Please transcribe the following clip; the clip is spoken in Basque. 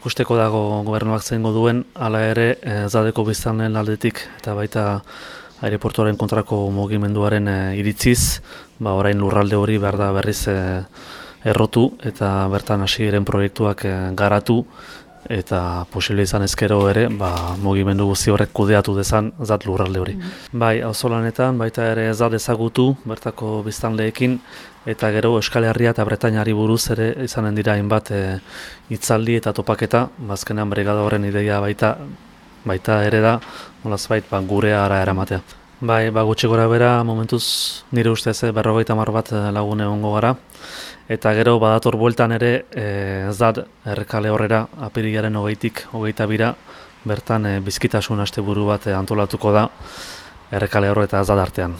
Kusteko dago gobernuak zengo duen, hala ere e, zadeko biztanleen aldetik eta baita aireportuaren kontrako mugimenduaren e, iritziz, ba, orain lurralde hori behar da berriz e, errotu eta bertan hasi proiektuak e, garatu eta posible izan ezkero ere, ba, mugimendu guzti horrek kudeatu dezan zat lurralde hori. Mm Bai, auzolanetan baita ere ez da dezagutu bertako biztanleekin eta gero Euskal Herria eta Bretainari buruz ere izanen dira hainbat e, hitzaldi eta topaketa, bazkenean bregada horren ideia baita baita ere da, nolaz bait, ba, gure ara eramatea. Bai, ba, gutxi gora bera, momentuz nire ustez eh, berrogeita mar bat eh, lagune ongo gara. Eta gero badator bueltan ere, e, ez da, errekale horrera, apirilaren hogeitik, hogeita bira, bertan e, bizkitasun aste buru bat antolatuko da, errekale horre eta ez da artean.